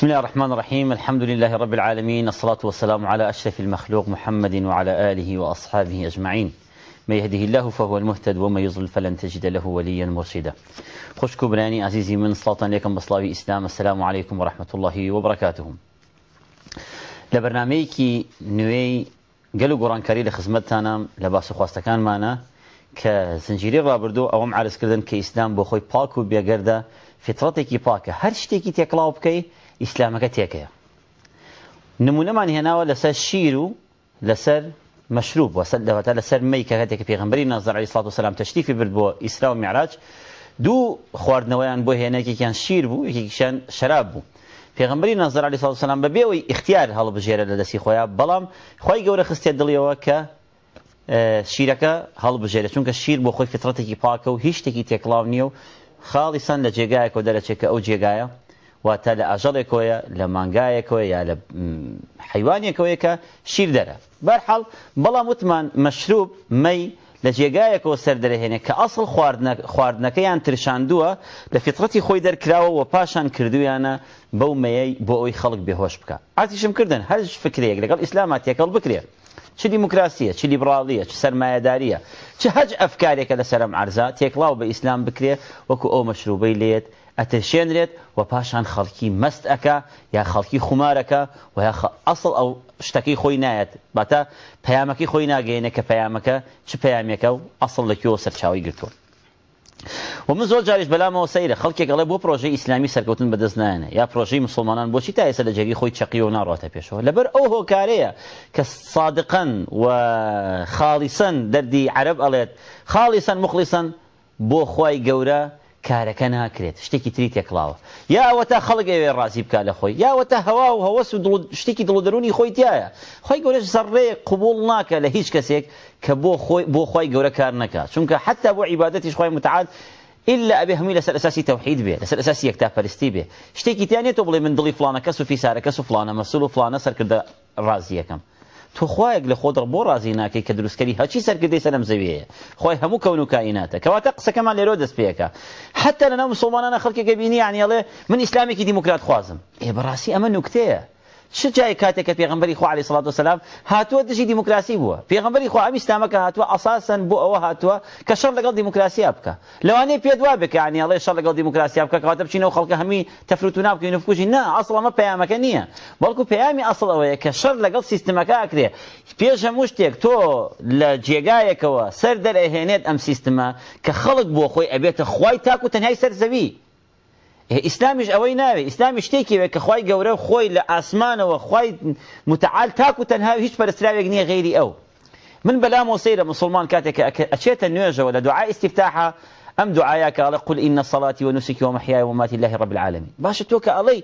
بسم الله الرحمن الرحيم الحمد لله رب العالمين الصلاة والسلام على أشرف المخلوق محمد وعلى آله وأصحابه أجمعين ما يهده الله فهو المهتد وما يضل فلن تجد له وليا مرشدا خوش كبراني عزيزي من صلاة لكم بصلاوي إسلام السلام عليكم ورحمة الله وبركاته لبرنامجي نوي قالوا قران كريل خزمتنا لباس خواستكان معنا كزنجيري رابردو أو معرس كردن كإسلام بخوي باكو بيقرد فطرتك باكه هرشتك شتيكي تيكلاو ئیسلامەکە تێکەیە نمونەمان هێناوە لەسەر شیر و لەسەر مەشروب وەسەر دەوەتە لەسەر مەی کە هەتێک پێغمبەری نازڕی سڵات و سلام تەشتیفی برد بۆ ئیسرا و میعراج دوو خواردنەوەیان بۆ هێنێکێکیان شیر بوو یەکێکیشان شراب بوو پێغمبەری نازر علی سڵ سلام بە بێەوەی اختیار هەڵبژێرە لە دەستی خۆیان بەڵام خی گەورە خستێ دڵیەوە کە شیرەکە هەڵبژێرە چونکە شیر بۆ خۆی فترەتێکی پاکە و هیچ شتێکی تێکڵاو نییە و خاڵیسان لە جێگایەکەەوە دەرەچێت کە ئەو جێگایە واتە لە ئاژەڵێکۆیە لە مانگایەکەوە یا لە حیوانێکەوەی کە شیر دەرە بەرحەڵ بەڵام وتمان مەشروب مەی لە جێگایەکەوە سەردەرەهێنێ کە ئەسڵ خواردنەکەیان ترشاندووە لە فترەتی خۆی دەرکراوە و پاشان کردویانە بەو مەیە بۆ ئەوی خەڵک بێهۆش بکە ئاتیشم کردن هەر فکرێک لەگەڵ ئیسلامات تێکەڵ بکرێت چ دیموکراسیە چ لیبراڵیە چ سەرمایهداریە چه هەج ئەفکارێکە لە سەرم عرزا تێکڵاو بە ئیسلام بکرێت وەکو ئەو مەشروبەی لێت ئەتەشێنرێت و پاشان خەڵکی مەست ئەەکە یا خەڵکی خومارەکە و یا ئەسڵ ئەو شتەکەی خۆی نایەت باتە پەیامەکەی خۆی ناگەێنە کە پەیامەکە چ پەیامێکە و ئەسڵ لەکیەوە سەرچاوی گرتووە. و من زۆر جاریش بەلامەوە سەیرە خەڵکێکڵێ بۆ پرۆژەی ئیسلامی سەرکەوتن بەدەستنایەنە یا پرۆژەی مسلمانان بۆچی تا ئێستا لە جێگی خۆی چقی و ناڕاتە پێشەوە لەبەر ئەو هۆکارەیە کە سادقەن و خاڵیسەن دەردی عرب ئەڵێت خاڵیسەن مخلیسەن بۆ خی گەورە کارەکە ناکرێت شتێکی تری تێکڵاوە یاوە تا خەڵگەوێ ڕازی بکە لە خۆی یاوەتە هەوا و هەوەس و شتێکی دڵدرونی خۆی تایە خۆی گەورەش سەرڕێ قوبول ناکە لە هیچ کەسێک کە بۆ خۆی بۆ خۆی گەورە کار نەکات چونکە حتا بۆ عیباەتیش خۆی متعاد إلا أبي همي لسر أساسي توحيد به لسر أساسي يكتاب فلسطي به شتيكي تاني تبلي من ضلي فلانة كسو في سارة كسو فلانة مسؤول فلانة سر كده رازي كم تۆ خوایەک لە خۆت بۆ ڕازی ناکەی کە دروستکەری هەچی سەرکردی سەرم زەویەیە خۆی هەموو کەون و کایناتە کەواتە قسەکەمان لێرۆ دەست پێەکە حتا لەناو مسلمانانە خەڵکێکە بینی عنیڵێ من ئیسلامێکی دیموکرات خوازم ئێ بەڕاستی ئەمە نوکتەیە چ جای کاتێککە پێغمبەری خوالی سڵات و سلام هاتووە دژی دیموکراسی بووە پێغمبەری خوامی ئستامەکە هاتووە ئەساسن بۆ ئەوە هاتووە کە شەر لەگەڵ دیموکراسیا بکە لەوانەیە پێ دوا بکەانی ئەڵێ شەر لەگەڵ دیموکراسیا بکە کەواتە بچینەوە خەڵکە هەمی تەفروت و نابکەین نفکوژی نا ئەسڵ ئەمە پەیامەکە نییە بەڵکو پەیامی ئەسڵ ئەوەیە کە شەر لەگەڵ سیستمەکە ئاکرێ پێش هەموو شتێک تۆ لە جێگایەکەوە سەر دەرەهێنێت ئەم سیستمە کە خەڵک بۆ خۆی ئەبێتە خی تاکو تەنهای سەر زەوی ئیسلامیش ئەوەی ناوێ ئیسلامی شتێکیوێ کە خی گەورە خۆی لە و خی متعال تاکو تنها هیچ پەرستراوێک نییە غیری او من بلا مۆسی مسلمان کاتێک ئەچێتە نوێژەوە ولا دعاء استفتاحە ام دوعاە قل ان صلاتي و نووسکی و مەحیای وماتی لەهی ڕب العالمی باشە تۆ کە ئەڵەی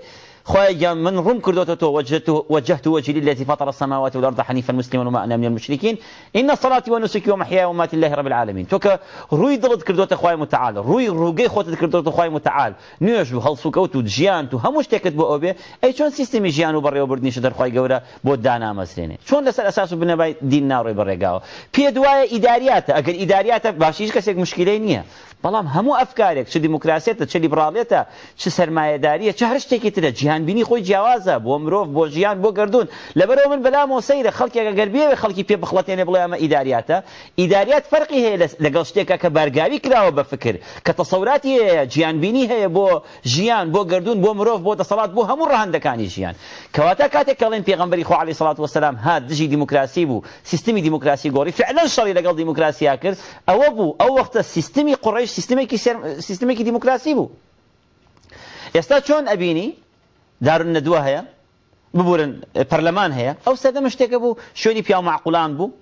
خۆی من ڕوم کردوتە تو وجهت وجهت وجهي للذي فطر السماوات والأرض حنيفا مسلما وما أنا من المشركين إن صلاتي ونسكي ومحياي ومات الله رب العالمين توك روي ڕووی دڵت کردوتە خوای متعال ڕووی ڕووگەی خۆت کردوتە خويا متعال نوێژ و هەڵسوکەوت و جیان و هەموو شتێکت بۆ ئەو بێ ئەی چۆن سیستمی ژیان و بەڕێوەبردنیشە دەرخوای گەورە بۆ دانامەسرێنێ چۆن لەسەر ئەساس و بنەبای دین ناڕۆی بەڕێگاوە پێ دوایە ئیداریاتە ئەگەر ئیداریاتە باشیش کەسێک مشکلەی نییە بەڵام هەموو ئەفکارێک چ دیموکراسێتە چ لیبراڵێتە چ سەرمایەداریە چه هەر شتێکی ترە جیهان تەنبینی خۆی جیاوازە بۆ مرۆڤ بۆ ژیان بۆ گردون لەبەرەوە من بەلا مۆسەیرە خەڵکێکە گەربیەوە خەڵکی پێ بخڵەتێنێ بڵێ ئەمە ئیداریاتە ئیداریات فەرقی هەیە لەگەڵ شتێکە کە بەرگاوی کراوە بە فکر کە تەسەوراتی هەیە گیانبینی هەیە بۆ ژیان بۆ گردون بۆ مرۆڤ بۆ دەسەڵات بۆ هەموو ڕەهندەکانی ژیان کەواتە کاتێک کەڵێن پێغمبەری خۆ علی سڵات وسلام هات دژی دیموکراسی بوو سیستمی دیموکراسی گۆڕی فعلا شەڕی لەگەڵ دیموکراسیا کرد ئەوە بوو ئەو وەختە سیستمی قڕیش سیستمێکی سیستمێکی دیموکراسی بوو ئێستا چۆن ئەبینی دارون نەدووە هەیە ببورن پەرلەمان هەیە ئەو سەدەمە شتێکە بوو شوێنی پیا معقولان بوو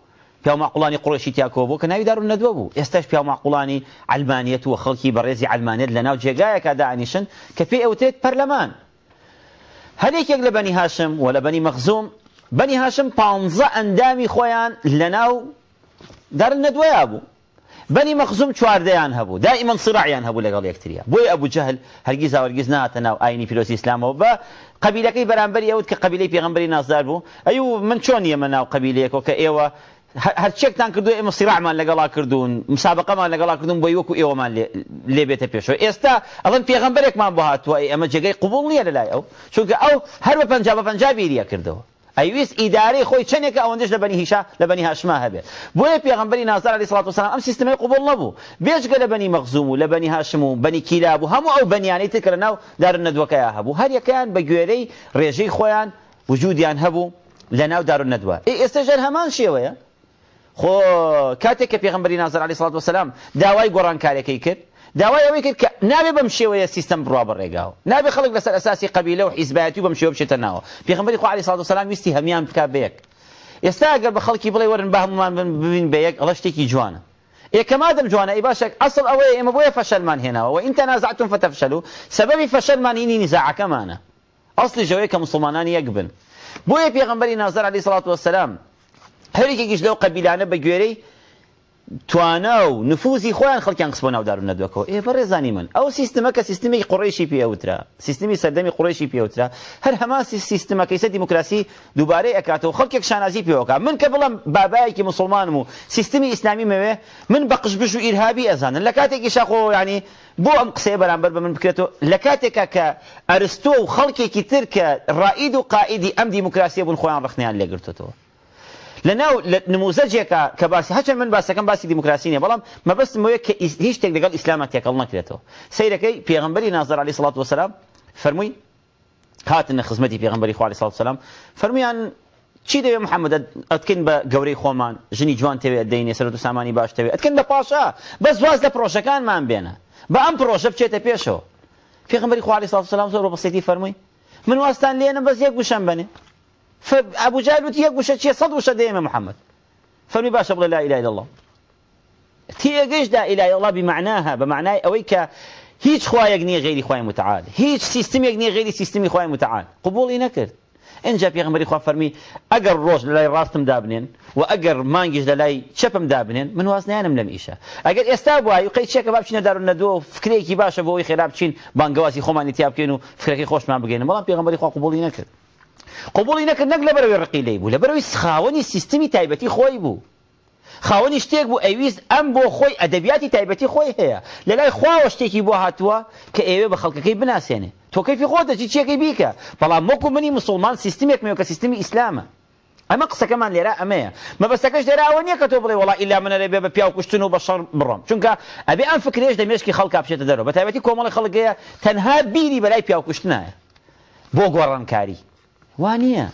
پیا معقولانی قڕشی تیاکۆ بوو کە ناوی دارون نەدووە بوو ئێستاش پیا معقولانی ئەلمانیت و خەڵکی بەڕێزی ئەلمانێت لە ناو جێگایەکە دانیشن کە پێی ئەوتێت پەرلەمان هەرێکێک لە بەنی هاشم و لە بەنی مەخزوم بەنی هاشم پ ئەندامی خۆیان لە ناو دارن نەدوەیە بوو بنی مەخزوم چواردەیان هەبوو دائیمەن سرعیان هەبوو لەگەڵ یەکتریا بۆی ئەبوو جەهل هەرگیز هەوەرگیز ناتە ناو ئاینی پیرۆسی ئسلامەوە بە قبیلەکەی بەرامبەر ئەوت کە قبیلەی پێغمبەری نازدار بوو ئەی من چۆن یەمە ناو قبیلەیەکەوە کە ئێوە هەرچێکتان کردو ئێمە سیراعمان لەگەڵا کردوون مسابقەمان لەگەڵا کردوون بۆ وەکو ئێوەمان لێ بێتە پێشەوە ئێستا ئەڵەن پێغمبەرێکمان بۆ هاتووە ئەمە جێگەی قوبڵ نییە لەلای ئەو چونکە ئەو هەر بە پنج بە پنج بیریە کردەوە ئەویست ئیدارەی خۆی چندێک ئەوەندەش لە بەنی هیشا لە بەنی هاشما هەبێت بۆیە پێغمبەری نازار علی سڵات وسلام ئەم سیستمی قوبڵ نەبوو بێژگە لە بەنی مەخزوم و لە بەنی هاشم و بەنی کیلا بوو هەموو ئەو بەنیانەی تر کە لە ناو دارن نەدوەکەیان هەبوو هەر یەکەیان بە گوێرەی ڕێژەی خۆیان وجودیان هەبوو لە ناو دارون نەدووە ئێستا ژەر هەمان شێوەیە خۆ کاتێک کە پێغمبەری نازار علی سڵات وسلام داوای گۆڕانکاریەکەی کرد داوای اوی که کە نابێ بەم شێوەیە سیستم بڕوا بەڕێگاوە نابێ خلق لەسەر اساسی قبیله و حیزبایەتی بەم شێوە بشێتە ناوە پێغمبەری خو علی و سلام ویستی هەمیان بک بەیەک ئێستا ئەگەر خلقی بله ورن به همون من ببین بەیەک ئەڵە شتێکی جوانە يكمادم جوانا ای باشه اصل اوی ام بوی فشل من هنا وان تنازعتم فتفشلوا سبب فشل من اینی نزاع كمان اصل جويك مسلمانان يقبن بويا بيغمبري ناظر عليه الصلاه والسلام هريك يجلو قبيلانه بجوري توانە و نفوزی خۆیان خەڵکیان قسبۆ ناودارون نەدوەکەەوە ئێ بەڕێزانی من ئەو سیستمەکە سیستمی قڕیشی پێوترا سیستمی سەردەمی قڕیشی پێوترا هەر هەماسی سیستمەکەی سە دیموکراسی دووبارەی ئەکاتەوە خەڵکێک شانازی پێوەکە من کە بڵم بابایەکی مسلمانم و سیستمی ئیسلامی مەوێ من بە قشبش و ئیرهابی ئەزانن لە کاتێکی شاخۆ ینی بۆ ئەم قسەیە بەرامبەر بە من بکرێتەوە لە کاتێکە کە ئەرستۆ و خەڵکێکی تر کە ڕائید و قائیدی ئەم دیموکراسیە بوون خۆیان ڕخنیان لێگرتەوە لەناو نموزەجێکە کە باسی هەچەند من باسەکەم باسی دیموکراسی نیە بەڵام مەبەستم وەیە کە هیچ شتێک لەگەڵ ئیسلامەت تێکەڵ نەکرێتەوە سیرەکەی پێغمبەری نازر علی سڵات وسلام فەرمووی هاتنە خزمەتی پێغمبەری خوالی سڵات سلام فەرمیان چی دەوێ محەممەد ئەتکن بە گەورەی خۆمان ژنی جوان تەوێت دەینێ سەر و سامانی باش تەوێت ئەتکن بە پاشا بەس واز لە پرۆژەکانمان بێنە بە ئەم پرۆژە بچێتە پێشەوە پێغمبەری خوالی سڵات سلام زۆر بەسێتی فەرمووی من واستان لێنە بەس یەک گوشەم بنێ فابو جهل وتی یک شيء صد سەد وشە محمد محەممەد باش لا إله إلا الله تێگەشت لا إله إلا الله بمعناها بمعنى اويك هيج خويا خوایەک غيري خويا متعال هيج سيستم نییە غيري سيستم خويا متعال قبولی نەکرد اینجا پێغمبەری خوا فەرمی ئەگەر ڕۆژ لە لای ڕاستم دابنێن و ئەگەر مانگیش لە لای چپم دابنێن من وازنیانم لەم ئیشە ئەگەر ئێستا وای قەی چێکە بابچینە دارو ندو فکرێکی باشە بۆەوەی خێرا بچین بانگەواسی خۆمانی تیا بکەین فكري خوش ما بغينا بەڵام بيغمر خوا قبول ينكر قوبڵی نەکرد نەک لە بەرەوەی ڕقیلەی بوو لە بەرەوەی خاوەنی سیستمی تایبەتی خۆی بوو خاوەنی شتێک بوو ئەویست ئەم بۆ خۆی ئەدەبیاتی تایبەتی خۆی هەیە لە لای خواوە شتێکی بۆ هاتووە کە ئێوێ بە خەڵکەکەی بناسێنێ تۆ کەفی خۆتەچی چێکی بیکە بەڵام مۆکو منی مسلمان سیستمێک مێ کە سیستمی ئیسلامە ئەمە قسەکەمان لێرە ئەمەیە مەبەستەکەش دەراوە نییە کە تۆ بڵێ وڵا ئیلا منەرێ بێ بە پیا و کوشتن و بەشەڕ بڕۆم چونکە ئەبێ ئەم فکرێش دەمێشکی خەڵک بشێتە دەرەوە بە تایبەتی کۆمەڵی خەڵگەیە تەنها بیری بەلای پیا و کوشتنایە بۆ گۆڕانکاری وانییە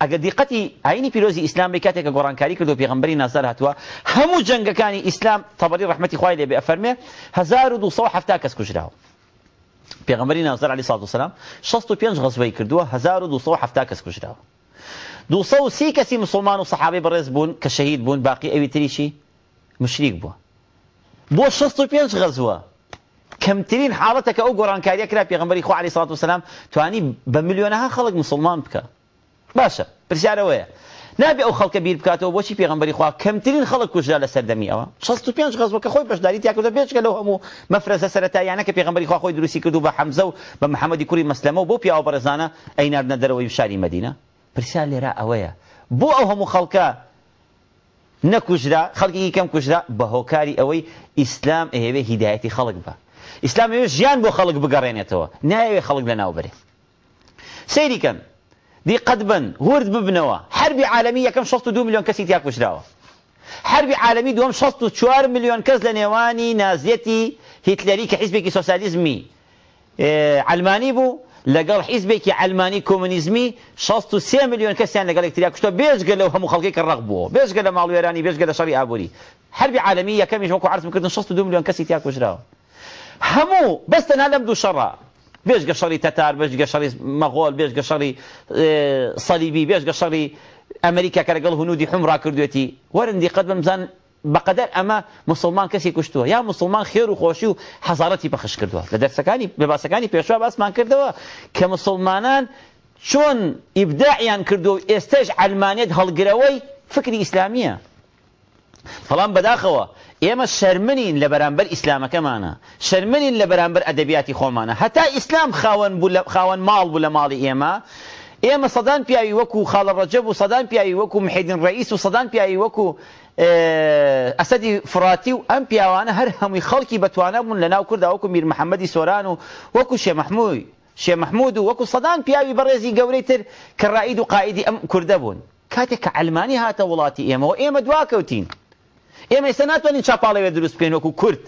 ئەگە دیقەتی ئاینی پیرۆزی ئیسلام بی کاتێککە گۆڕانکاری کردو پێغمبەری ناسەر هاتووە هەموو جنگەکانی ئیسلام تەبەری ڕحمەتی خوای لێ بێ ئەفەرمێ 1970 کەس کوژراوە پێغمبەری نظر علی ساڵ وسلام 65 غەزوەی کردووە 1970 کەس کوژراوە 230 کەسی مسلمان و سەحابی بەڕێز بوون کە شەهید بوون باقی ئەوی تریشی مشریک 65 غەزوە كم ترين حالتك او قران كاريك لا في غمبري اخو عليه الصلاه والسلام تواني بمليونها خلق مسلمان بك باشا برشاره ويا نبي او خلق كبير بك او بوشي في غمبري اخو كمترين خلق كجال السردمي او 65 غزوه كخوي باش داريت ياك باش قال لهم مفرز سرتا يعني كبي غمبري خوي دروسي كدو بحمزه بمحمد كوري مسلمه وبو او ابرزانه اين ارنا دروي بشاري مدينه برشاره را اويا بو او هم خلقا نكوجرا خلقي كم كوجرا بهوكاري اوي اسلام هي هدايتي خلق بها ئیسلام ئێوێ ژیان بۆ خەڵک بگەڕێنێتەوە نایوێ خەڵک لە ناوبەرێ سەیریکەن دی قەت بن هورد ببنەوە هەربی عالمی یەکەم 62 میلیۆن کەسی تیا کوشراوە هەربی عالمی دوم 64 میلیۆن کەس لە نێوانی نازیەتی هیتلەری کە حیزبێکی سۆسیالیزمی ئەلمانی بوو لەگەڵ حیزبێکی ئەلمانی کۆمنیزمی 63 میلیۆن کەسیان لەگەڵ تریا کوشتە بێژگە لەو هەموو خەڵکی کە ڕق بووە بێژگە لە ماڵوێرانی بێژگە لە شەڕی ئابووری هەربی عالمی یەکەمیش وەکو عرض بکردن 62 میلیۆن کەسی تیا کوژراوە هەموو بەستەنا لەم دوو شەڕە بێژگە شەڕی تەتار بێژگە شەڕی مەغۆل بێژگە شەڕی سەلیبی بێژگە شەڕی ئەمریکا کە لەگەڵ هونودی حمرا کردوێتی وەرندی قەت بمزان بەقدر ئەمە مسلمان کەسی کوشتووە یا مسلمان خێر و خۆشی و حەزارەتی بەخش کردووە لە دەرسەکانی بە باسەکانی پێشوا باسمان کردەوە کە مسلمانان چۆن ئیبداعیان کردو و ئێستش ئەلمانێت هەڵگرەوەی فکری ئیسلامیە فەڵام بەداخەوە ئێمە شەرمنین لە بەرامبەر ئیسلامەکەمانە شەرمنین لە بەرامبەر ئەدەبیاتی خۆمانە هەتا ئیسلام خاوەن خاوەن ماڵ بوو لە ماڵی ئێمە ئێمە سەدان پیاوی وەکو خاڵە ڕەجەب و سەدان پیاوی وەکو محیدین ڕئیس و سەدان پیاوی وەکو ئەسەدی فراتی و ئەم پیاوانە هەر هەمووی خەڵکی بەتوانە بوون لە ناو کووردا وەکو میر محەممەدی سۆران و وەکو شێمەحمووی شێمەحمود و وەکو سەدان پیاوی بەڕێزی گەورەی تر کە ڕائید و قائیدی ئەم کووردە بوون کاتێک کە ئەلمانی هاتە وڵاتی ئێمەەوە ئێمە دواکەوتین. ئێمە ئێستا ناتوانین چاپاڵەوێ دروست بکەین وەکو کورد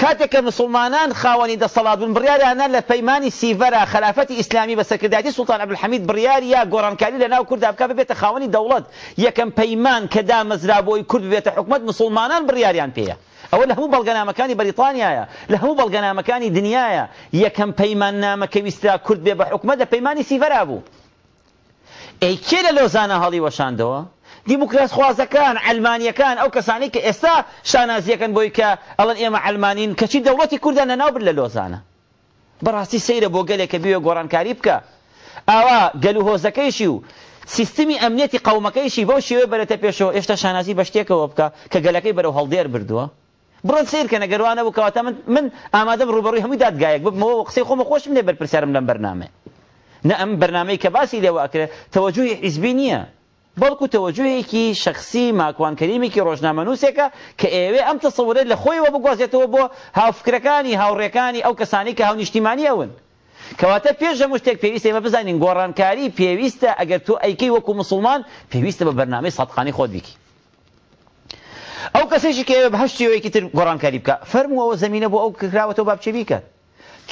کاتێک کە مسلمانان خاوەنی دەسەڵات بن بڕیاریانە لە پەیمانی سیڤەرە خلافەتی ئیسلامی بە سەکردایەتی سوڵتان عبدولحەمید بڕیاری یا گۆڕانکاری لە ناو کوردا بکە ببێتە خاوەنی دەوڵەت یەکەم پەیمان کە دامەزرابەوەی کورد ببێتە حکومت مسلمانان بڕیاریان پێەیە ئەوە لە هەموو بەڵگەنامەکانی بەریتانیایە لە هەموو بەڵگەنامەکانی دنیاە یەکەم پەیمان نامەکە ویستا کورد بێ بە حکومت لە پەیمانی سیڤەرا بوو ئەی کێ لە لۆزانە هەڵی وەشاندەوە دیموکراس خوازەکان ئەلمانیەکان ئەو کەسانی کە ئێستا شانازیەکەن بۆی کە ئەڵەن ئێمە ئەلمانین کەچی دەوڵەتی کوردان لە ناوبر لە لۆزانە بەڕاستی سەیرە بۆ گەلێک کە بوێ گۆڕانکاری بکە ئاوا گەلوهۆزەکەیشی و سیستمی ئەمنیەتی قومەکەیشی بەو شێوێ بەرەتە پێشەوە ئێشتا شانازی بە شتێکەوە بکە کە گەلەکەی بەرەو هەڵدێر بردووە بڕۆن سیر کە نەگەروانە بکەواتە من من ئامادەم ڕوبڕی هەمووی دادگایەک بمەوە قسەی خۆمە خۆشم لێ بەرپرسیارم لەم بەرنامێ نە ئەم بەرنمەی کە باسی لێوە ئەکرێت تەوەجوی حیزبی نییە بەڵکو تەوەجوهێکی شخصی ماکوانکەریمێکی ڕۆژنامەنووسێکە کە ئێوێ ئەم تەسەورێت لە خۆیەوە بگوازێتەوە بۆ هاوفکرەکانی هاوڕێکانی ئەو کەسانی کە هاونیشتیمانیەون کەواتە پێشە مشتێک پێویست ئێمە بزانین گۆڕانکاری پێویستە ئەگەر تۆ ئەیکەی وەکو مسلمان پێویستە بە بەرنامەی سەدخانی خۆت بیکی ئەو کەسێکی کە بەهشتیەوەیەکی تر گۆڕانکاری بکە فەرموەوە زمینە بۆ ئەو کراوەەوە بابچێ بیکات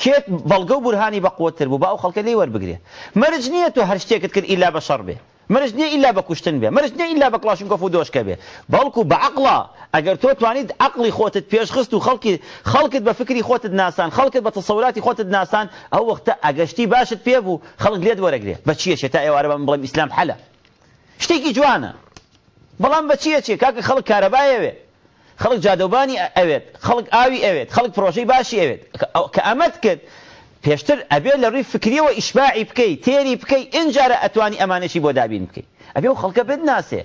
کێت بەڵگە و بورهانی بە قوتر بوو بە ئەو خەڵکە لی وەربگرێ مەرج نییە تۆ هەر شتێکت کرد ئیلا بە شەڕ بێ مرج نییە ئیلا بە کوشتن بێ مرج نییە ئیلا بە کلاشنکۆف و دۆشکە بێ بەڵکو بە عقڵا ئەگەر تۆ توانیت عقلی خۆتت پێشخست و خەڵکی خەڵکت بە فکری خۆتت ناسان خەڵکت بە تەسەوراتی خۆتت ناسان ئەو وەختە ئەگەشتی باشت پێ بوو خەڵک لێت وەرەگرێ بە چیەشێ تا ئێوارە بەم بڵێم ئیسلام حەلە شتێکی جوانە بەڵام بە چیە چێ کاکە خەڵک کارەبایەوێ خەڵک جادەبانی ئەوێت خەڵک ئاوی ئەوێت خەڵک پرۆژەی باشی ئەوێت کە ئەمەد کرد پێشتر ئەبێ لە ڕووی فکریەوە ئیشباعی بکەی تێری بکەی ئینجارە ئەتوانی ئەمانەشی بۆ دابین بکەی ئەبێ و خەڵکە بد ناسێ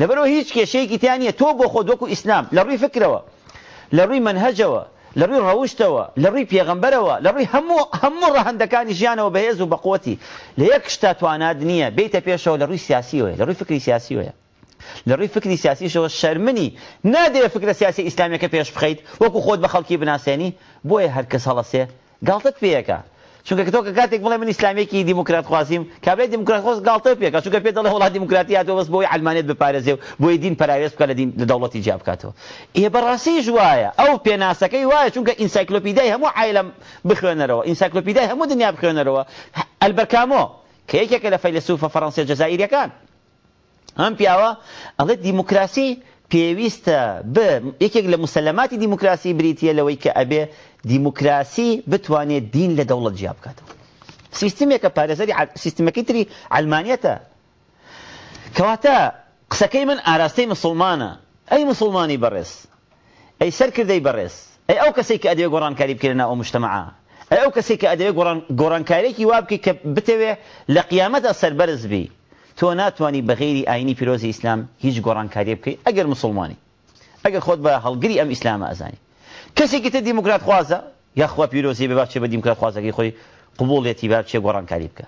لەبەرەوە هیچ کێشەیەکی تیانە تۆ بۆ خۆ دوکو ئیسلام لە ڕووی فکرەوە لە ڕووی منهجەوە لە ڕووی ڕەوشتەوە لە ڕووی پێغمبەرەوە لە ڕووی هەموو هەموو ڕەهندەکانی ژیانەوە بەهێز و بەقوتی لە یەک شتا توانات نییە بیتە پێشەوە لە ڕووی سیاسیەوەە لە ڕووی فکری سیاسیەوەە لە ڕووی فکری سیاسیشەوە شەرمنی نادێ فکرە سیاسی ئیسلامیەکە پێش بخەیت وەکو خۆت بە خەڵکی بناسیێنی بۆیە هەرکەس هەڵەسێ قالت فيك شو تۆکە كاتك بڵێ من كي ديمقراط خواسيم كابلي ديمقراط خواس گڵتە فيك شو پێ الله وڵات ديمقراطية تو بس بوي علمانێت بپارێزێ و دين دین پراوێز دين لدولة تجاب كاتو بکاتەوە براسي جوايا أو ئەو پێناسەکەی وایە چونکە ئینسایکلۆپیدای هەموو عیلم بخوێنەرەوە ئینسایکلۆپیدای هەموو دنیا بخوێنەرەوە ئەلبەرکامۆ کە یەکێکە لە فەیلسوفە الجزائري كان هم پیاوە ئەڵێ ديمقراطية پێویستە ب یەکێک لە مسللماتی دیموکراسی بریتە لەوەی کە ئەبێ دیموکراسی بتوانێت دین لە دەوڵەت جیا بکاتەوە سیستمێکە پارێزەری سیستمەکەی تری ئەلمانیەتە کەواتە قسەکەی من ئاراستەی مسلمانە ئەی مسلمانی بەڕێز ئەی سەرکردەی بەڕێز ئەی ئەو کەسی کە ئەدەوێت گۆڕانکاری بکردنا ئەو مشتمەعە ئەی ئەو کەسی کە ئەدەوێت گۆڕانکاریێکی وابکە کە بتەوێ لە قیامەتە سەربەرز بی تۆ ناتوانانی بەغێری ئاینی پیرۆزی ئیسلام هیچ گۆڕانکاری بکەیت ئەگەر مسلمانی ئەگەر خۆت بە هەڵگری ئەم ئیسلامە ئەزانی کەسێکی تر دیموکرات خوازە یاخوا پیرۆزی بە باچێ بە دیموکرات خوازەکەی خۆی قوبڵێتی با بچێ گۆڕانکاری بکە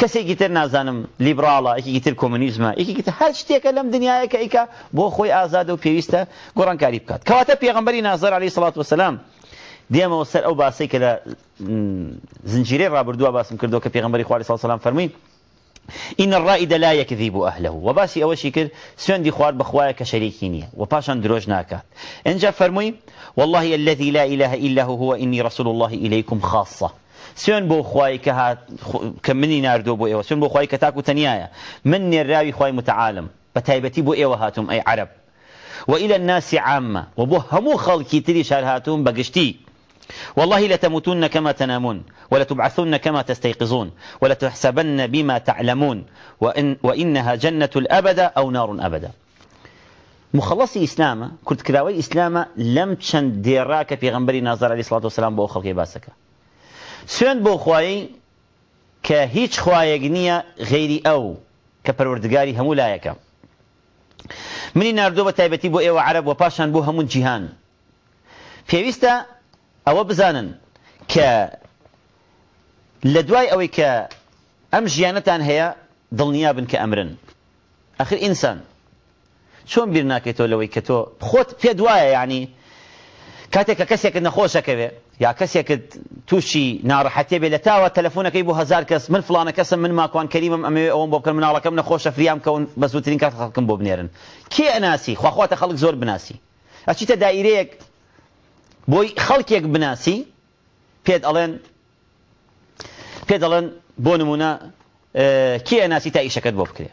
کەسێکی تر نازانم لیبراڵە ئەکیکی تر کۆمنیزمە یەکیکی تر هەر شتێکە لەم دنیاەکە ئیکە بۆ خۆی ئازاد و پێویستە گۆڕانکاری بکات کەواتە پێغمبەری نازار علی سڵات وسلام دێمەوە سەر ئەو باسی کە لە زنجیرەی ڕابردووە باسم کردو کە پێغمبەری خوارد ساڵ سلام فەرمووی إن الرائد لا يكذب أهله ئەهله أول شيء ئەوەشی کرد دي خوار بخوايا كشريكيني وباشان نییە إن پاشان درۆژ والله الذي لا إله إلا هو هو إني رسول الله إليكم خاصة سوێن بو خواي كها كمني ناردو بو إيوه بۆ بو سوێن كتاكو تنيايا مني تاکو تەنایە متعالم نێراوی خوای إيوه هاتم أي عرب وإلى الناس عامة وبو همو خلقي تري شار بقشتي والله لتموتن كما تنامون ولتبعثن كما تستيقظون ولتحسبن بما تعلمون وإن وإنها جنة الأبد أو نار أبدا مخلصي إسلام كنت كراوي إسلام لم تشن ديراك في غنبري نظر عليه الصلاة والسلام بو خلقي باسك سوين بو خواهي كهيج خواهي نية غيري أو كبروردقاري همو لايك منی نردوو بە بو اي وعرب عرب و پاشان بۆ هەموو ئەوە بزانن کە لە دوای ئەوەی کە ئەم ژیانەتان هەیە دڵنیا بن کە ئەمرن ئەخر ئینسان چۆن بیر ناکەیتەوە لەوەی کە تۆ خۆت پێ دوایە یعنی کاتێک کە کەسێکت نەخۆشەکەوێ یا کەسێکت تووشی ناڕەحەتێ بێ لە تاوە تەلەفۆنەکەی بۆ هزار کەس من فلانە کەسم من ماکوان کەریمم ئەمێ ئەوم بۆ بکەن مناڵەکەم نەخۆشە فریام کەون بە زووترین کات خەڵکم بۆ بنێرن کێ ئەناسی خواخواتە خەڵک زۆر بناسی ئەچیتە دایرەیەک بۆی خەڵکێک بناسی پێت ئەڵێن پێت ئەڵێن بۆ نمونە کێ ناسی تا ئیشەکەت بۆ بکرێ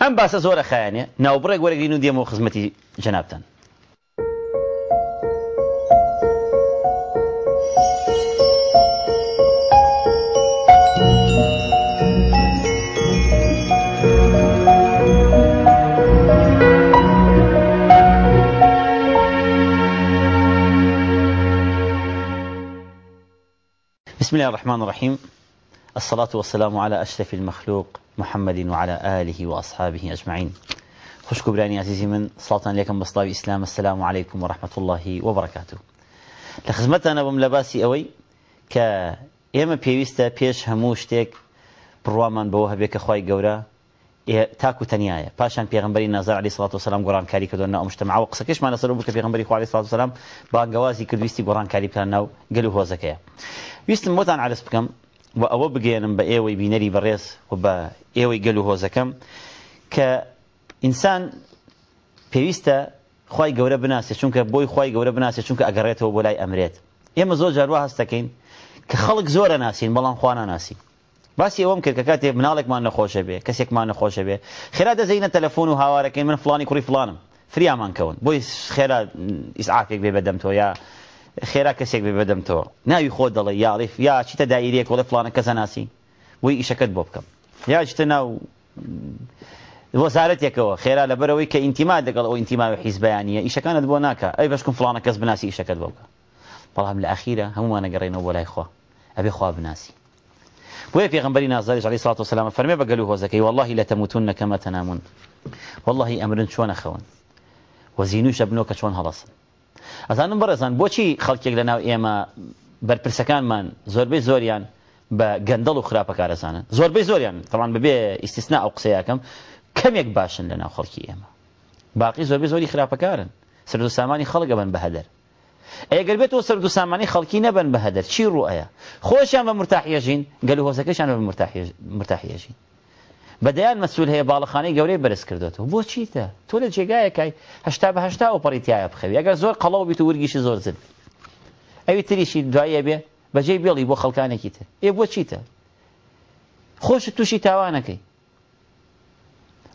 ئەم باسە زۆرە خایانێ ناوبڕێک وەرەگرین و دێمەوە خزمەتی جەنابان بسم الله الرحمن الرحيم الصلاة والسلام على أشرف المخلوق محمد وعلى آله وأصحابه أجمعين خوش كبراني عزيزي من صلاة عليكم بصلاة إسلام السلام عليكم ورحمة الله وبركاته لخزمتنا بملباسي أوي كإما بيويستا بيش هموشتك بروامان بوها بيك أخواي قورا تاکو تەنایە پاشان پێغمبەری نظر علی سڵات وسلام گۆڕانکاری کردن ناو مشتماوە قسە کەشمان لەسەر بکە پێغمبەری خوالی سڵات وسلام بانگەوازی کردویستی گۆڕانکاری پلان ناو گەل و هۆزەکەیە ویستم بۆتان عرس بکەم و ئەوە بگەێنم بە ئێوەی بینەری بەڕێز و بە ئێوەی گەل و هۆزەکەم کە ئینسان پێویستە خی گەورە بناسێت چونکە بۆی خی گەورە بناسێت چونکە ئەگەڕێتەوە بۆ لای ئەمرێت ئێمە زۆر جاروا هەستەکەین کە خەڵک زۆرە ناسین بەڵام خوانە ناسین باسی ئەوم کرد کە کاتێ مناڵێکمان نەخۆشە ما کەسێکمان بیه بێ خێرا دەزەینە تلفن و هوا هاوارەکەین من فلانی کوی فلانم فریامان کەون بۆی خێرا ئیسعافێک بی بدم تو یا خیره کسی بی بدم تو نه ی خود دلی یا یا چیتە دایریەک وڵێ فلان کس ناسی بوی ئیشەکەت باب کم یا چی وزارت چتە ناو که انتیما لەبەرەوەی او انتیما و حزب یعنی حیزبیانە ئیشەکانت نکه ای ئەی بەشکم فلان کس بناسی ئیشەکەت باب بکە بەڵام هم ئەخیرە همون ما نگرینو لای خوا ابی خوا بناسی بۆیە پێغمبەری نازاریش علی سات وسلام فەرمێ بەگەل و هۆزەکەی واللهی لە تەموتون نەکەمە تەنامون واللهی ئەمرن چۆن نەخەون وەزینوشە بنۆکە چۆن هەڵەسن ئەزانم بەڕێزان بۆچی خەڵکێک لە ناو ئێمە بەرپرسەکانمان زۆربەی زۆریان با گندل و زوریان طبعا به تەوان ببێ ئیسیسنا کم کم یک باشن لە ناو خەڵکی ئێمە باقی زوری زۆری کارن سر دو سامانی خلق بن بهدر ئەگەر بێتەوە سرد و سامانی خەڵکی نەبن بە هەدەر چی ڕوئەیە خۆشیان بە مرتاحیەژین گەل هۆزەکەشان بە مرتاحیەژین بەدەیان مەسول هەیە باڵخانەی گەورەی بەرز کردوێتەوە بۆ چیتە تۆ لە جێگایەکەی هشتا بەهشتا ئۆپەریتیایە بخەوی ئەگەر زۆر قەڵەوە بیت و ورگیشی زۆر زل ئەوی تریشی دوایە بێ بەجێ بێڵی بۆ خەڵکانێکی تر ئێ بۆ چیتە خۆش تووشی تاوانەکەی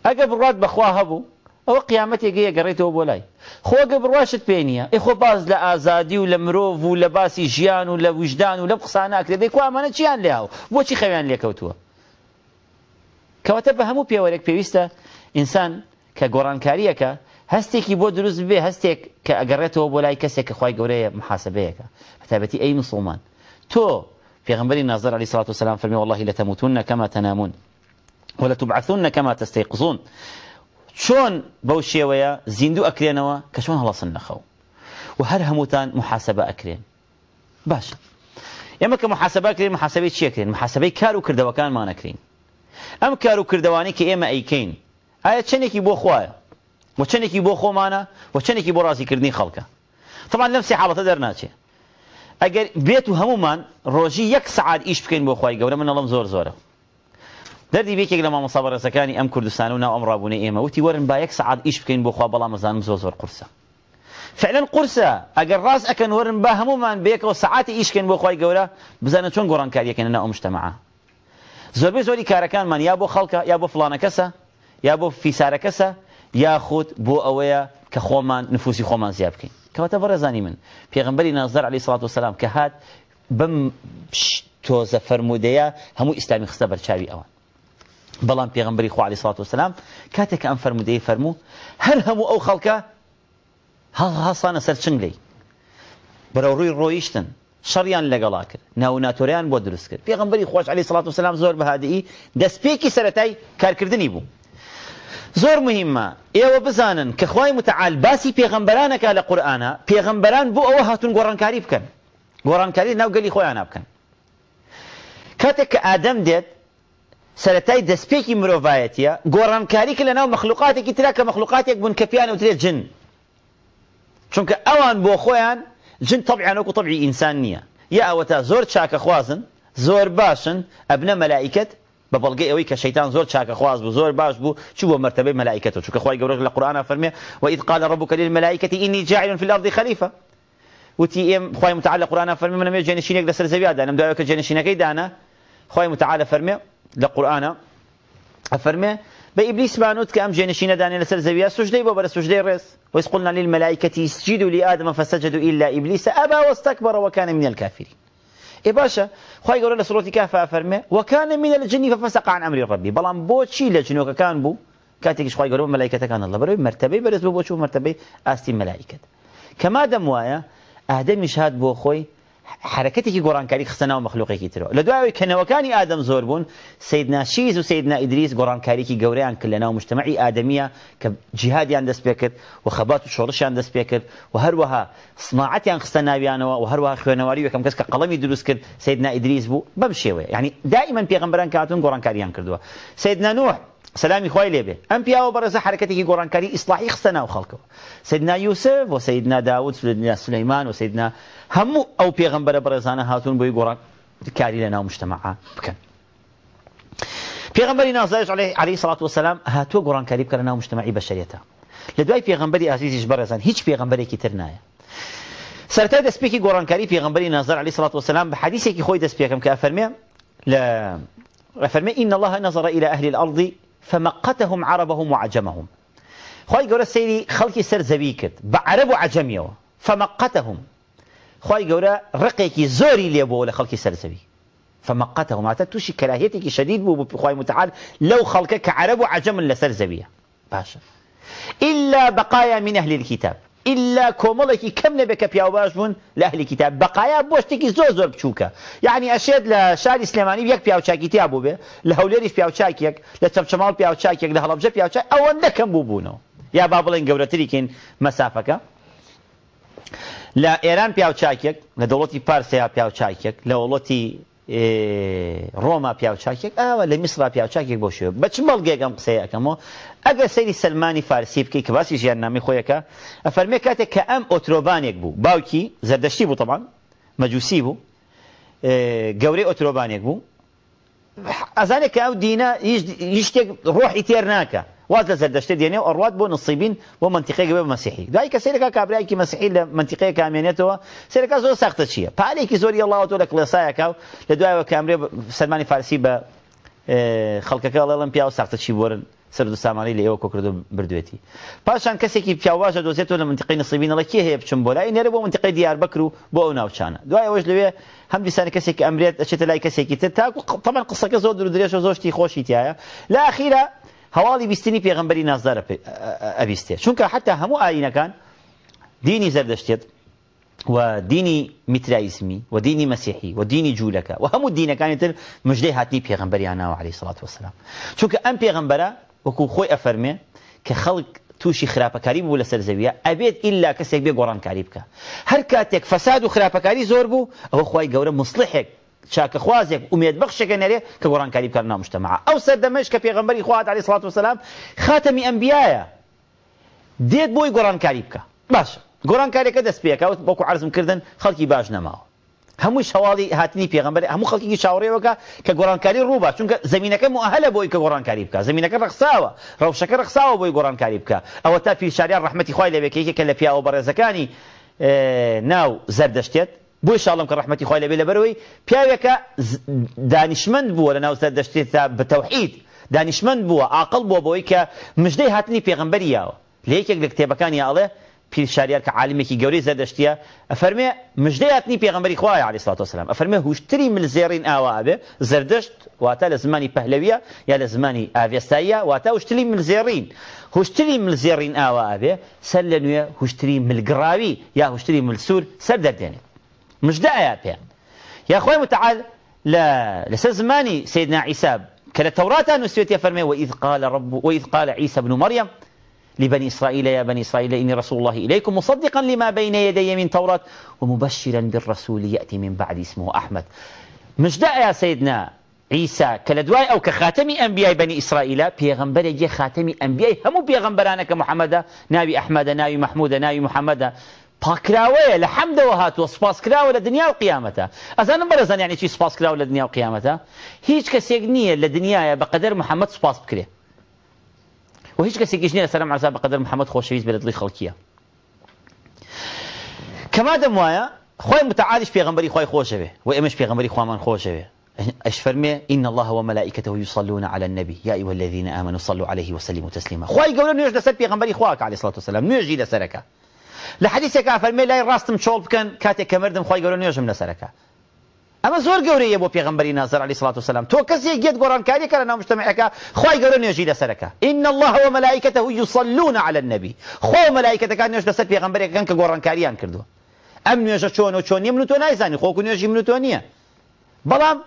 ئەگە بڕات بەخوا هەبوو ئەوە قیامەتێکگەیە گیه بۆ لای خۆگە خو پێ واشت پینیا اخو باز لە ئازادی و لە مرۆڤ و لە باسی ژیان و لە وجدان و لەم قسانناکرێت دەی کوامانە چیان لیاو بۆچی خەویان لێکەوتووە کەواتە بە هەموو پێوەرێک پێویستە ئینسان کە گۆڕانکاریەکە هەستێکی بۆ دروست بێ هەستێک کە ئەگەڕێتەوە بۆ لای کەسێک کە خی گەورەیە محاسبەیەەکە بەتابەتی ئەی مسلمان تو پیغمبر نظر علی صلوات و سلام فرمی والله لە تەموتونە کەما تەنامون ولا تبعثون کما تستيقظون چۆن بەو شێوەیە زیندوو ئەکرێنەوە کە چۆن هەڵەسن نەخەو و هەر هەمووتان محاسبە ئەکرێن باش ئێمە کە محاسبەکرێن محاسبەی چیەکرێن محاسبەی کار و کردەوەکانمانەکرین ئەم کار و کردوانی کە ئێمە ئەیکەین ئایا چنێکی بۆ خوایە و چنێکی بۆ خۆمانە و چنێکی بۆ ڕازیکردنی خەڵکە تەمان لەم سێ حاڵەتە دەرناچێت ئەگەر بێت و هەمومان ڕۆژی یەک سعات ئیش بکەین بۆ خی گەورە من ئەڵم زۆر زۆرە دەردی بێکێک لە مامۆسابەرەسەکانی ئەم کوردستان و ناو ئەم ڕابوونی ئێمە وتی وەرن با یەک سعات ئیش بکەین بۆخوا بەڵام مەزانم زۆ زۆر قرسە فعلەن قرسە ئەگەر ڕاست ئەکەن وەرن با هەمومان بێکەوە سعاتی ئیشکەن بۆ خی گەورە بزانە چۆن گۆڕانکاریەکەن ناو ئەمشتەمە زۆربەی زۆری کارەکانمان یا بۆ خەڵکە یا بۆ فلانە کەسە یا بۆ فیسارە کەسە یاخود بۆ ئەوەیە کە خۆمان نفوسی خۆمان زیاب بکەین کەواتە بەڕێزانی من پێغمبەری نازار علی سڵات و سلام کە هات بم تۆزە فەرمودەیە هەموو ئیسلامی خستە بەرچاوی ئەوان بەڵام پێغمبری خوالی سات وسلام کاتێک ئەم فرەرمودەیە فەرموو هەر هەموو ئەو خەڵکە هەڵهاسانە سەر چنگ لی بەرەڕووی ڕۆیشتن شەڕیان لەگەڵا کرد ناوناتۆریان بۆ دروست کرد پێغمبری خۆش علی سڵات وسلام زۆر بەهادئی دەستپێکی سەتای کارکردنی بوو زۆر مهمە ئێوە بزانن کە خوای متعال باسی پێغمبەرانەکە لە قورآانە پێغمبەران بۆ ئەوە هاتون گۆڕانکاری بکەن گۆڕانکاری ناوگەلی خۆیان بکەن کاتێک کە ئادەم دێت سەرەتای دەستپێکی مرۆڤایەتە گۆڕانکاری کە لەناو مەخلوقاتێکی ترا کە مخلوقاتي بوون کە پیانە وترێت جن چونکە اوان بو خۆیان جن طبعا تەبعی ئینسان نییە یا ئەوەتا زور چاکە خوازن زور باشن ابن ملائكه بە بەڵگەی شيطان زور شەیتان زۆر چاکە خواز باش بو شو بۆ مرتبەی مەلایکەتەوە چونکە خی گەورە لە قورآە فەرمێ وإذ قال ربك للملائكة إني جاعل في الأرض خليفة وتي ام خوي متعال قرآن فرمي من جنشينك دسر زبيادة نم دعوك اي دانا خوي متعال فرمي لقرآن أفرمي بإبليس ما ئیبلیسمانوت كأم ئەم جێنشینە دانێ زبيا سجدي سوژدەی سجدي بەرە سوژدەی ڕێز وەیس قلنا للملائكة اسجدوا لآدم فسجدوا إلا إبليس أبى واستكبر وكان من الكافرين إيه باشا خواهي لنا سورة كافة أفرمي وكان من الجن ففسق عن أمر ربي بلان بوشي لجنوك كان بو كاتك خواهي قولة ملائكة كان الله بروي مرتبه برز بو بوشو مرتبه آستي ملائكة كما دموايا وايا مش هاد بو خوي حرکتێکی گۆڕانکاری خستە ناو مەخلوقێکی ترەوە لە دوایەوەی کەنەوەکانی ئادەم زۆر بوون سیدنا شیز و سیدنا ئیدریس گۆڕانکاریی گەورەیان کرد لە ناو مشتمەعی ئادەمیە کە جیهادیان دەست پێ کرد و خەبات و شۆڕشیان دەست پێ کرد و هەروەها سماعەتیان خستە ناویانەوە و هەروەها خوێنەواری وەکەم کەس کە قەڵەمی دروست کرد سیدنا ئیدریس بوو بەم شێوەیە یعنی دائیمەن پێغمبەران کاتون گۆڕانکاریان کردووە سیدنا نوح خوي لي به ام بي او حرکەتێکی حركتي كي قران كاري اصلاحي خصنا یوسف سيدنا يوسف وسيدنا داوود وسيدنا سليمان وسيدنا هم او بيغمبر برزانه هاتون بۆی گۆڕانکاری لە ناو مشتەمەعا بکەن پێغەمبەری عليه عليه الصلاه والسلام هاتو قران كاري لە ناو مشتەمەعی لدوي لە عزيز برزان هيك بەڕێزان كي پێغەمبەرێکی تر نایە سەرەتا دەستپێکی گۆڕانکاری پێغەمبەری نازار عەلەیهی سەڵات وەسەلام بە حەدیثێکی خۆی دەستپێکم کە ئەفەرمێ لە فەرمي إن الله نظر إلى أهل الأرض فمقتهم عربهم وعجمهم خوي جورا سيري خلقي سر زبيكت بعرب وعجمي فمقتهم خوي جورا فمقتهم خی گەورە ڕقێکی زۆری لێبەوە لە خەڵکی فمقتهم هاتە توشي كراهيتك شديد بو بخوي متعال لو خلقك عرب وعجم عجم لەسەر باشا إلا بقايا من أهل الكتاب ئللا کۆمەڵێکی کەم نەبێت کە پیاو باش بوون لە هەلی کتاب بەقایا بۆ شتێکی زۆر زۆر بچووکە یعنی ئەشێت لە شاری سلێمانی یەک پیاوچاکی تیا بوو بێ لە هەولێریش پیاوچاکێک لە چەپچەماڵ پیاوچاکێک لە هەڵبجە پیاوچ ئەوەندە کەم بوو بوونەوە یا با بڵێن گەورەتریکەین مەسافەکە لە ئێران پیاوچاکێک لە دەوڵەتی پارسیا پیاوچاکێک لە وڵەتی ڕۆما پیاوچاکێک ئاوە لە میسرا پیاوچاکێک بۆ شوێ بەچ بەڵگێگەم قسەیەکەمەوە ئەگەر سەری سلمانی فارسی بکەی کە باسی ژیان نامی خۆیەکە ئەفەرمێ کاتێک کە ئەم ئۆتۆبانێک بوو باوکی زەردەشتی بوو تەمان مەجووسی بوو گەورەی ئۆتۆبانێک بوو ئەزانێک کە ئەو دینە هیچ شتێک ڕۆحی تێر ناکە واسه زردشت دینه و ارواد بون نصیبین و منطقه گبه مسیحی دایی که سرکا کابرای که مسیحی ل منطقه کامیانیت و سرکا زور سخت چیه پالی کی زوری الله تعالی کلسای کاو ل دوای و کامری سرمانی فارسی با به خەڵکەکە لەڵم پیا و ساختەچی بۆرن سرد و سامانی لە ئێوە کۆکردو بردوێتی پاشان کەسێکی پیاواژە دۆزێتەوە لە منطقه نصیبین الله کیه بچم بۆ لای نێرە بۆ منطقه دیار بکر و بۆ ئەو ناوچانە دوای ئەوەش لەوێ هەم کسی کەسێکی ئەمرێت ئەچێتە لای کەسێکی تر تاکو طبعا قصه کزود رو دریاش و خۆشی تایە لا ئەخیرە هوالي بيستني في غنبري نظر أبيستي شونك حتى همو آينا كان ديني زردشتيت وديني مترايزمي وديني مسيحي وديني جولكا وهم الدين كانت مجلي هاتني في غنبري أنا وعليه الصلاة والسلام شونك أم في غنبرا وكو خوي أفرمي كخلق توشي خرابة كاريب ولا سرزوية أبيت إلا كسيك بيه قران كاريبك هر كاتيك فساد وخرابة كاريب زوربو أو خواي قورا مصلحك چاکەخوازێک ێت بەخشەکە نەرێ کە گۆڕانکاری بکار نامشتەما ئەو سەردەمەش کە پێغمبەری خوات علی سڵات وسلام خاتەمی ئەمبیایە دێت بۆی گۆڕانکاری بکە باشە گۆڕانکارێکە دەست پێکەوت بۆکو عزم کردن خەڵکی باش نەماوە هەموو شەواڵی هاتنی پێغمبەر هەموو خەڵکی چاوڕێوەکە کە گۆڕانکاری ڕووبە چونکە زمینەکە مهلە بۆی کە گۆڕانکاری بکە زمینەکە ڕخساوە ڕەوشەکە ڕخساوە بۆی گۆڕانکاری بکە ئەوە تا پیششاریان ڕحمەتی خی لەوێکەیەکە لە پیاوە بەڕێزەکانی ناو زەردەشتێت بۆ شاڵم کە ڕحمەتی خۆی لەبێ لە بەرەوەی پیاوێکە دانیشمند بووە لە ناوسەر دەشتێت بە تەوحید دانشمند بووە عقل دي هاتني کە ياو هاتنی پێغمبەریاوە لە یەکێک لە کتێبەکانی ئاڵێ پیرشاریار کە عالمێکی گەورەی زەردەشتیە ئەفەرمێ مژدەی هاتنی پێغمبەری خوای علی سڵات وسلام ئەفەرمێ هوشتری ملزێڕین ئاوا ئەبێ زەردەشت واتە لە زمانی پەهلەویە یا لە زمانی ئاڤێستاییە واتە هوشتری من هوشتری ملزێڕین ئاوا ئەبێ سەر لە نوێ هوشتری ملگڕاوی یا هوشتری ملسوور سەر دەردێنێت يعني. يا يا أخوي متعال لەسەر زمانی سيدنا عيسى كلا التوراة نسيت يا فرمي وإذ قال رب وإذ قال عيسى بن مريم لبني إسرائيل يا بني إسرائيل إني رسول الله إليكم مصدقا لما بين يدي من توراة ومبشرا بالرسول يأتي من بعد اسمه أحمد مش مجدع يا سيدنا عيسى كالدواي أو كخاتمي أنبياء بني إسرائيل بيغمبر يجي خاتمي أنبياء هم بيغمبرانك محمد ناوي أحمد ناوي محمود ناوي محمد باكراوي لحمد وهات وسباس سوپاسکراوە لە دنیا و قیامەتە ئەزانم بەرەزان یعنی چی سوپاسکراوە لە دنیا و قیامەتە هیچ کەسێک نییە لە دنیاە بەقدر محەممەد سوپاس بکرێ و هیچ کەسێکیش نیە سەرم عزا بەقدر محەممەد خۆشەویست بەدڵی خەڵکیە کەما دەم وایە خۆی متعادش پێغمبەری خۆی خۆشەوێ و ئێمەش پێغمبەری خوامان اش أشفرمي إن الله وملائكته يصلون على النبي يا أيها الذين آمنوا صلوا عليه وسلموا تسليما خوي قولوا نيوش سبي غمبري خواهك عليه الصلاة والسلام نيجي جي لە حەدیثێکا فەرمێ لای ڕاستم چۆڵ بکەن کاتێک کەمەردم خۆی گەورە نوێژم لەسەرەکە ئەمە زۆر گەورەیە بۆ پێغمبەری نازر علی سلاات وسلام تۆ کەسێک گێت گۆڕانکاری کە لە ناوشتتەمەکە خی گەورە نوێژی لەسەرەکە إن الله و مەلایکەتە و یوسەلون على النبی خۆ مەلایکەتەکان نوێژ لەسەر پێغمبەرێکەکەن کە گۆڕانکاریان کردووە ئەم نوێژە چۆن و چۆنی من تۆ نایزانی خۆکو نوێژی من تۆ نییە بەڵام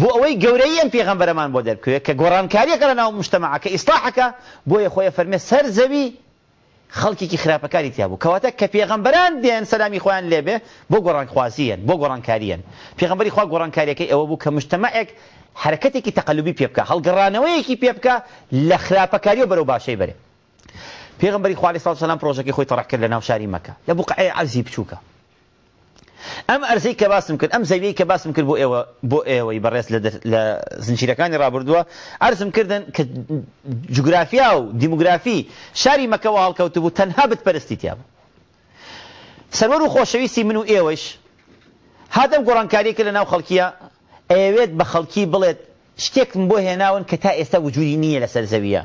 بۆ ئەوەی گەورەی ئەم پێغمبەرەمان بۆ دەرکوێت کە گۆڕانکاریەکە لە ناو مشتتەماعەکە ئیسلاحەکە بۆیە خۆیە فەرمێ سەر زەوی خەڵکیکی خراپەکاری تیا بوو کەواتە کە پێغمبەران دێن سەلامی خۆیان لێبێ بۆ گۆڕانخوازیەن بۆ گۆڕانکاریەن پێغمبەری خوا گۆڕانکاریەکەی ئەوە بوو کە مشتمەعێک حرکتێکی تەقللوبی پێ بکە هەڵگەڕانەوەیەکی پێ بکە لە خراپەکاریەوە بەرەو باشەی بەرێ پێغمبەری خوالی ساڵ سەسلام پرۆژەکەی خۆی تەڕکرد لە ناو شاری مەکە لە بوو قعێ عزی بچووکە ئەم ئەرزەی کە باسم کرد ئەم زەویەی کە باسم کرد بۆ ئێوە بۆ ئێوەی بەڕێز لە زنجیرەکانی ڕابردووە ئەرزم کردن کە جوگرافیا و دیموگرافی شاری مەکەەوە هەڵکەوتبوو تەنها بتپەرستی تیابوو سەرەر و خۆشەویستی من و ئێوەش هادەم گۆڕانکاریکە لە ناو خەڵکیە ئەوێت بە خەڵکی بڵێت شتێکم بۆ هێناون کە تا ئێستا وجودی نییە لەسەر زەویە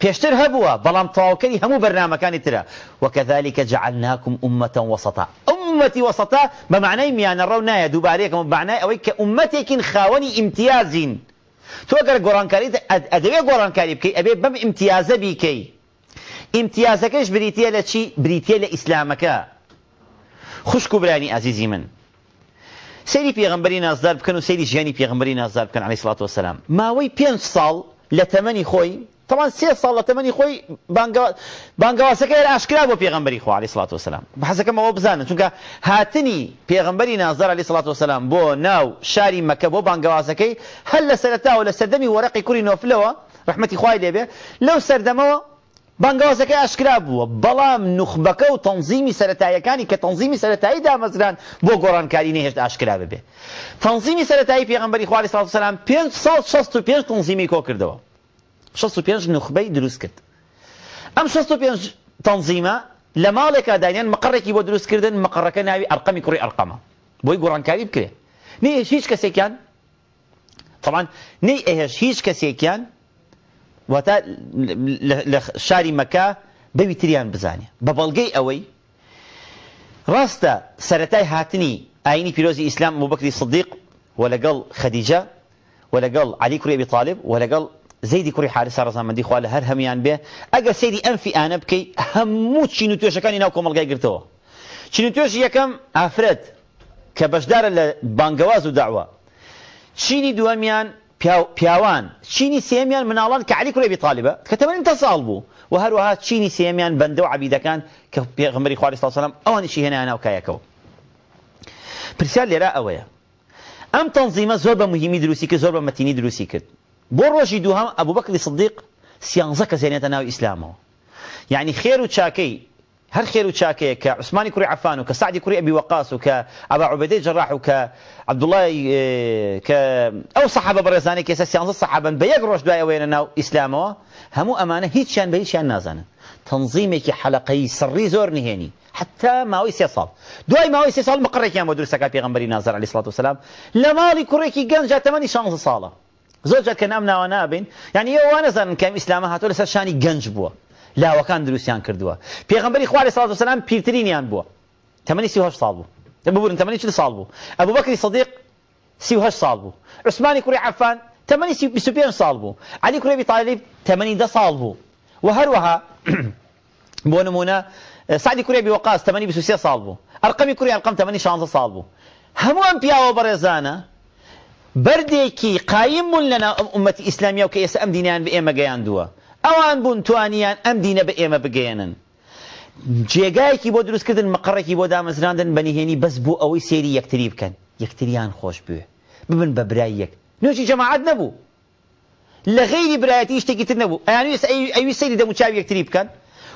پێشتر هەبووە بەڵام تەواوکەری هەموو بەرنمەکانی ترە وەکەذلكکە جعلناکم أمة وسطا أمة وسطا بمعنى میانە ڕەو نایە دووبارەیەکم بعنای ئەوەی کە أمتێکین خاوەنی امتیازین تۆ گەر گۆڕانکاری ئەدەوێت گۆڕانکاری بکەیت ئەبێ بەم امتیازە بیکەی امتیازەکەش بریتە لە چی بریتە لە ئیسلامەکە خوشک و برانی عزیزی من سری پێغمبەری نازدار بکەن و جياني ژیانی پێغمبەری نازدار بکەن علی سڵات وسلام ماوەی پێنج ساڵ لە تەمەنی خۆی تەوان سێ ساڵ لە تەمەنی خۆی بانگەواسەکە هێر ئاشکرا بۆ پێغمبەری خوالی سڵات وسلام بەحەزەکەمەوە بزانن چونکە هاتنی پێغمبەری نازار علی سڵات وسلام بۆ ناو شاری مەکە بۆ بانگەوازەکەی هەل لە سەرتاوە لە سەردەمی وەرەقی کوری نۆفلەوە ڕحمەتی خوای لێبێ لەو سەردەمەوە بانگەوازەکە ئاشکرا بووە بەڵام نوخبەکە و تەنزیمی سەتاییەکانی کە تەنزیمی سەتایی دامەزران بۆ گۆڕانکاری نەهێشت ئاشکرا ببێ تەنزیمی سەتایی پێغمبەری خوای سڵات وسلام 5 6 پێ تەنزیمی کۆ کردەوە 65 نخبەی دروستکرد ئەم 605 تەنزیمە لە ماڵێکا دانیان مەقڕێکی بۆ دروستکردن مەقڕەکە ناوی ئەرقەمی کوڕی ئەرقەمە بۆی گۆڕانکاری بکرێ نەیەش هیچ کەسێکیان طبعا نەی ئەهێش هیچ کەسێکیان وەتا لە شاری مەکە بەوی تریان بزانێ بە بەڵگەی ئەوەی ڕاستە سەتای هاتنی ئاینی اسلام ئیسلام مبکری صدیق و لەگەڵ خەدیجە و لەگەڵ علی کوڕی ئەبی طالب ولا قال زیدی کوڕی حارسە ڕزامەندی خوا هر هميان هەمیان اگر ئەگە سەیری ئەمفی ئانە بکەیت هەموو چین و توێشەکانی ناو کۆمەلگای گرتەوە چین و توێشی یەکەم ئافرەت کە بەشدارە لە بانگەواز و داوە چینی دووەمیان پیاوان چینی سێمیان مناڵان کە علی کوڕی بیطالبە کە تەمەن تەساڵ بوو و هەروەها چینی سێمیان بەندە و عبیدەکان کە پێغمبەری خوارج سەلام ئەوانیشی هێنایان ناوکایەکەوە پرسیار لێرە ئەوەیە ئەم تەنزیمە زۆر بە مهمی دروستی کرد زۆر کرد بروجي دوها أبو بكر الصديق سيانزك زينيتا ناوي إسلامه يعني خير وشاكي هل خير وشاكي كعثمان كري عفان وكسعد كري أبي وقاص وكأبا عبيد جراح وكعبد الله آه، ك أو صحابة برزاني كيسا سيانزا صحابا بيق روش وين ناوي إسلامه همو أمانة هيت شان بهيت شان نازانا تنظيمك حلقي سري زور نهيني حتى ما هو يسال دواي ما هو يسال مقرك يا مدرسه كابي غنبري ناظر عليه الصلاه والسلام لمالي كريكي جنجا 18 صاله زوجة كان أمنا ونابين يعني يو وانا زن كم إسلامها هاتول سر شاني جنج بوا لا وكان دروس يان كردوا في غنبر صلى الله عليه وسلم بيرترين يان بوا تمني سيو هش صالبو أبو بكر تمني شو صالبو أبو بكر صديق سيو هش صالبو عثمان كوري عفان تمني سيو بسبيان صالبو علي كوري طالب تمني دا صالبو وهروها بونمونا اه، سعدي كوري وقاص تمني بسوسيا صالبو أرقامي كوري أرقام تمني شانز صالبو هم أم بيا وبرزانا بردێکی قایم بوون لەنا ئومەتی ئیسلامیە و کە ئێستا ئەم دینیان بە ئێمە گەیاندووە ئەوان بوون توانیان ئەم دینە بە ئێمە بگەێنن جێگایەکی بۆ دروستکردن مەقڕێکی بۆ دامەزراندن بەنیهێنی بەس بوو ئەوەی سێری یەکتری بکەن یەکتریان خۆش بێ ببن بە برای یەک نوێکی جەماعات نەبوو لە غیری برایەتی شتێکی تر نەبوو ئەیان ئەوی سەری دەموچاو یەکتری بکەن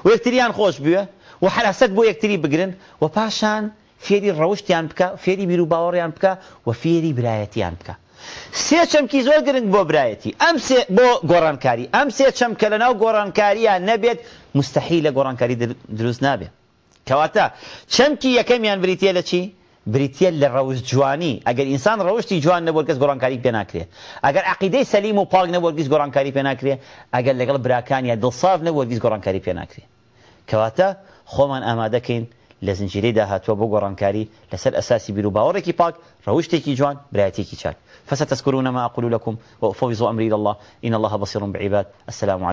و یەکتریان خۆش بووە و حراست بۆ یەکتری بگرن و پاشان فێری ڕەوشتیان بکە فێری بیر و باوەڕیان بکە و فێری برایەتیان بکە سێ چەمکی زۆر گرنگ بۆ برایەتی ئەم بۆ گۆڕانکاری ئەم سێ چەم کە لەناو گۆڕانکاریە نەبێت مستحی لە گۆڕانکاری دروست نابێت کەواتە چەمکی یەکەمیان بریتە لە چی؟ بریتە لە ڕەوز جوانی ئەگەر ئینسان ڕەوشی جوان نەبوو کەس گۆڕانکاری پێ ناکرێت ئەگەر عقیدەی سەلیم و پاک نەبوو گیز گۆڕانکاری پێ ناکرێت ئەگەر لەگەڵ براکانیە دڵساف نەبوو گیز گۆڕانکاری پێ ناکرێت کەواتە خۆمان ئامادەکەین لە زنجیرەی داهاتوە بۆ گۆڕانکاری لەسەر ئەساسی بیر و باوەڕێکی پاک ڕەوشتێکی جوان برایەتێکی چاک فستذكرون ما أقول لكم وأفوز أمري إلى الله إن الله بصير بعباد السلام عليكم